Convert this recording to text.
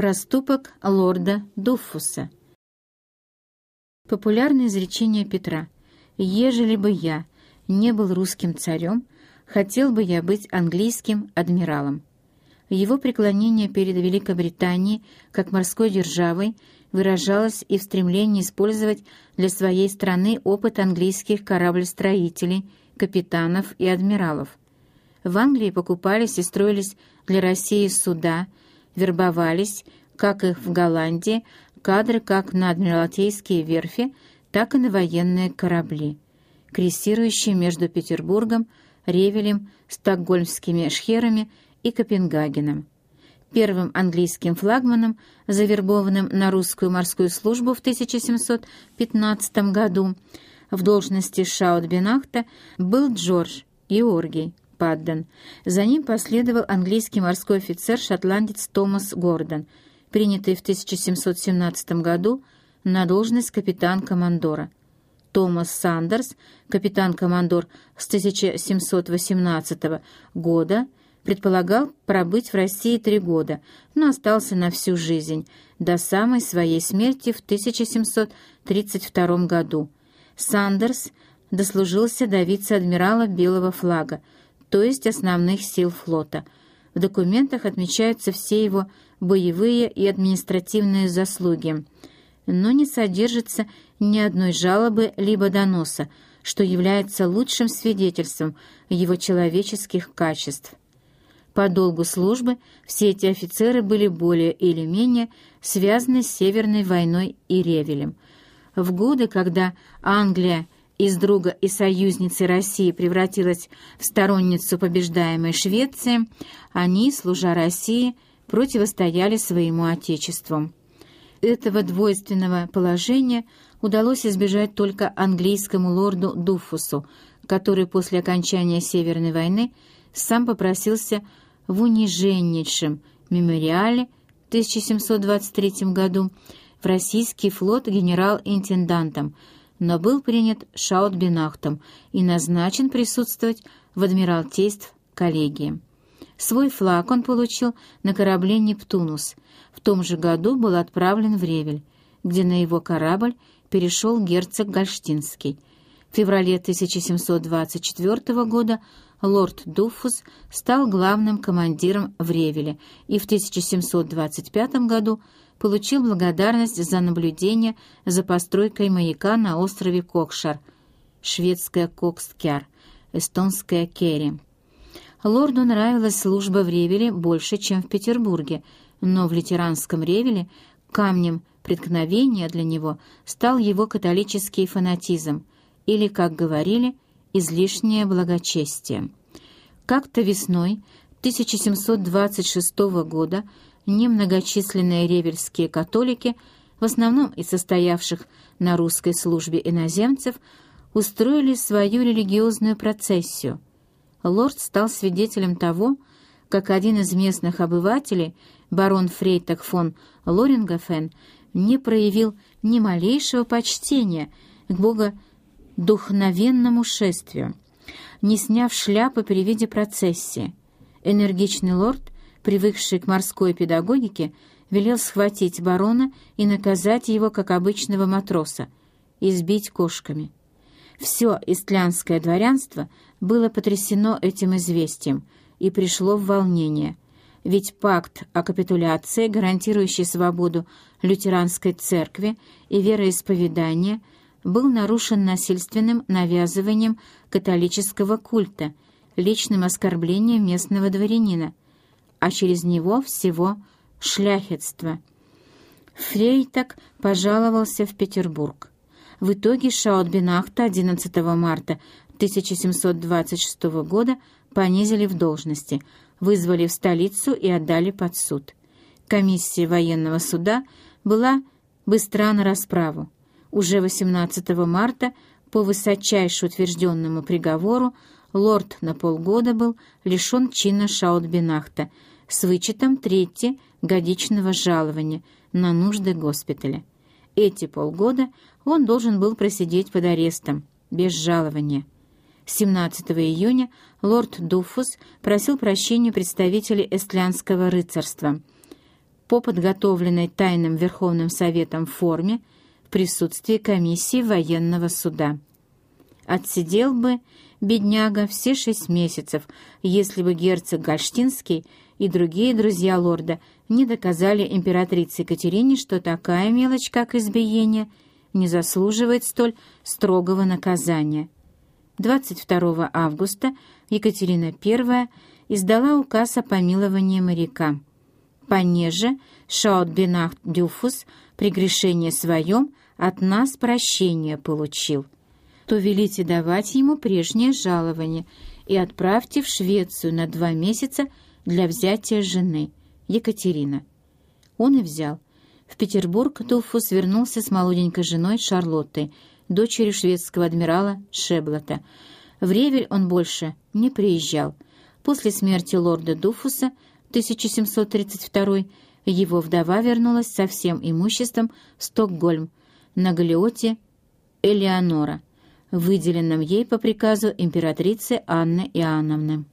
Проступок лорда Дуффуса. Популярное изречение Петра «Ежели бы я не был русским царем, хотел бы я быть английским адмиралом». Его преклонение перед Великобританией как морской державой выражалось и в стремлении использовать для своей страны опыт английских кораблестроителей, капитанов и адмиралов. В Англии покупались и строились для России суда, вербовались, как и в Голландии, кадры как на адмиралтейские верфи, так и на военные корабли, крейсирующие между Петербургом, Ревелем, стокгольмскими шхерами и Копенгагеном. Первым английским флагманом, завербованным на русскую морскую службу в 1715 году в должности Шаутбенахта, был Джордж Георгий Падден. За ним последовал английский морской офицер-шотландец Томас Гордон, принятый в 1717 году на должность капитан-командора. Томас Сандерс, капитан-командор с 1718 года, предполагал пробыть в России три года, но остался на всю жизнь, до самой своей смерти в 1732 году. Сандерс дослужился до вице-адмирала Белого флага, то есть основных сил флота. В документах отмечаются все его боевые и административные заслуги, но не содержится ни одной жалобы либо доноса, что является лучшим свидетельством его человеческих качеств. По долгу службы все эти офицеры были более или менее связаны с Северной войной и Ревелем. В годы, когда Англия из друга и союзницы России превратилась в сторонницу побеждаемой Швеции, они, служа России, противостояли своему Отечеству. Этого двойственного положения удалось избежать только английскому лорду Дуфусу, который после окончания Северной войны сам попросился в униженнейшем мемориале в 1723 году в российский флот генерал-интендантом – но был принят Шаутбинахтом и назначен присутствовать в Адмиралтейств коллегии. Свой флаг он получил на корабле «Нептунус». В том же году был отправлен в Ревель, где на его корабль перешел герцог Гольштинский. В феврале 1724 года лорд Дуфус стал главным командиром в Ревеле и в 1725 году получил благодарность за наблюдение за постройкой маяка на острове Кокшар, шведская Кокскяр, эстонская Керри. Лорду нравилась служба в Ревеле больше, чем в Петербурге, но в лютеранском Ревеле камнем преткновения для него стал его католический фанатизм, или, как говорили, излишнее благочестие. Как-то весной 1726 года немногочисленные ревельские католики, в основном из состоявших на русской службе иноземцев, устроили свою религиозную процессию. Лорд стал свидетелем того, как один из местных обывателей, барон Фрейтак фон Лорингофен, не проявил ни малейшего почтения к богодухновенному шествию, не сняв шляпы при виде процессии. Энергичный лорд привыкший к морской педагогике, велел схватить барона и наказать его, как обычного матроса, избить кошками. Все истлянское дворянство было потрясено этим известием и пришло в волнение, ведь пакт о капитуляции, гарантирующий свободу лютеранской церкви и вероисповедания, был нарушен насильственным навязыванием католического культа, личным оскорблением местного дворянина, а через него всего шляхетство. Фрейтак пожаловался в Петербург. В итоге Шаутбинахта 11 марта 1726 года понизили в должности, вызвали в столицу и отдали под суд. Комиссия военного суда была быстра на расправу. Уже 18 марта по высочайше утвержденному приговору лорд на полгода был лишен чина Шаутбинахта – с вычетом трети годичного жалования на нужды госпиталя. Эти полгода он должен был просидеть под арестом, без жалования. 17 июня лорд Дуфус просил прощения представителей эстлянского рыцарства. по подготовленной Тайным Верховным Советом форме в присутствии комиссии военного суда. Отсидел бы бедняга все шесть месяцев, если бы герцог Гольштинский и другие друзья лорда не доказали императрице Екатерине, что такая мелочь, как избиение, не заслуживает столь строгого наказания. 22 августа Екатерина I издала указ о помиловании моряка. Понеже Шаутбинах Дюфус при грешении своем от нас прощение получил, то велите давать ему прежнее жалование и отправьте в Швецию на два месяца для взятия жены, Екатерина. Он и взял. В Петербург Дюфус вернулся с молоденькой женой Шарлоттой, дочерью шведского адмирала Шеблота. В Ревель он больше не приезжал. После смерти лорда Дуфуса 1732 его вдова вернулась со всем имуществом в Стокгольм на галеоте Элеонора, выделенном ей по приказу императрицы Анны Иоанновны.